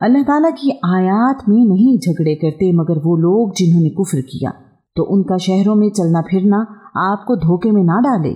अल्लाह ताला की आयात में नहीं झगड़े करते, मगर वो लोग जिन्होंने कुफ्र किया तो उनका शहरों में चलना फिरना आपको धोखे में ना डाले।